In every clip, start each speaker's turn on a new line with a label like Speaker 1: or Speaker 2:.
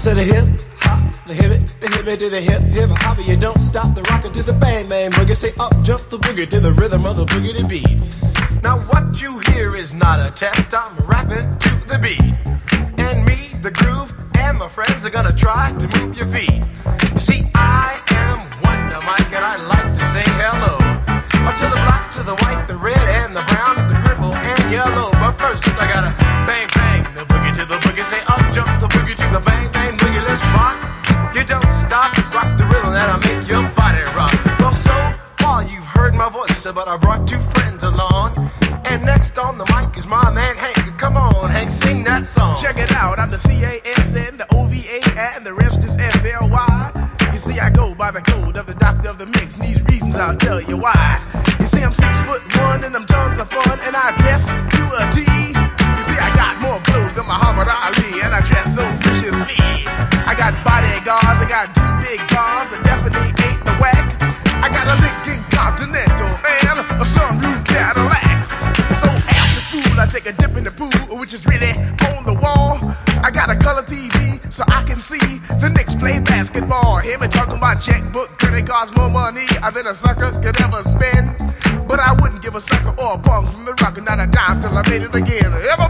Speaker 1: said a hip hop, the hip it, the hip it to the hip hip hop. You don't stop the rocket to the bang bang boogie. Say up jump the boogie to the rhythm of the boogie to beat. Now what you hear is not a test. I'm rapping to the beat, and me, the groove, and my friends are gonna try to move your feet. But I brought two friends along. And next on the mic is my man Hank. Come on, Hank, sing that song.
Speaker 2: Check it out, I'm the C-A-S-N, the O-V-A, and the rest is F-L-Y. You see, I go by the code of the doctor of the mix, and these reasons I'll tell you why. You see, I'm six foot one, and I'm tons of fun, and I guess to a T. dip in the pool, which is really on the wall. I got a color TV so I can see the Knicks play basketball. Hear me talking about checkbook, credit cards, more money than a sucker could ever spend. But I wouldn't give a sucker or a bum from the rock, not a dime till I made it again. Everybody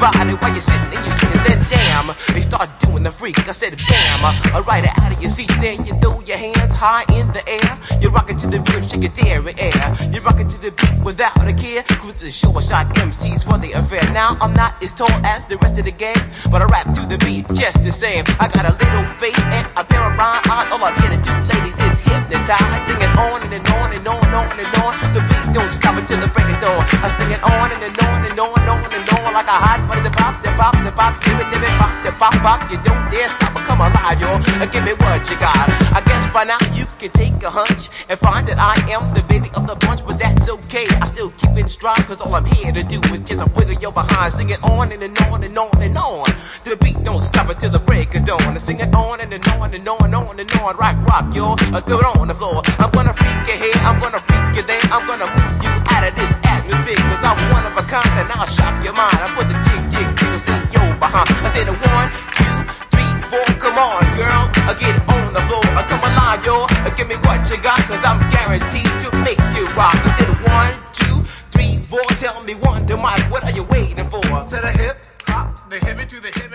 Speaker 3: body while you're sitting and you're singing. Then damn, they start doing the freak. I said bam, alright out of your seat. Then you throw your hands high in the air. You're rocking to the rhythm, shake your dairy air. You're rocking to the beat without a care. Cruise to the show, I shot MCs for the affair. Now I'm not as tall as the rest of the gang, but I rap to the beat just the same. I got a little face and a pair of rhyme eyes. All I'm here to do, ladies, is hypnotize. Singing on and, and on and on and on and on. The beat don't stop until the break of dawn. I sing it on and, and on and on and on and on like a hot pop, give it, give it, pop, the pop, pop. You don't dare stop or come alive, yo. Uh, Give me what you got. I guess by now you can take a hunch and find that I am the baby of the bunch, but that's okay. I still keep in stride, cause all I'm here to do is just a wiggle your behind. Sing it on and, and on and on and on. The beat don't stop until the break of dawn. I sing it on and, and on and on and on and on. Rock, rock, yo. Uh, Go on the floor. I'm gonna freak you here, I'm gonna freak you there. I'm gonna move you out of this atmosphere, cause I'm one of a kind and I'll shock your mind. I put the Then why, what are you waiting for? To the hip, hop, the me to the hip.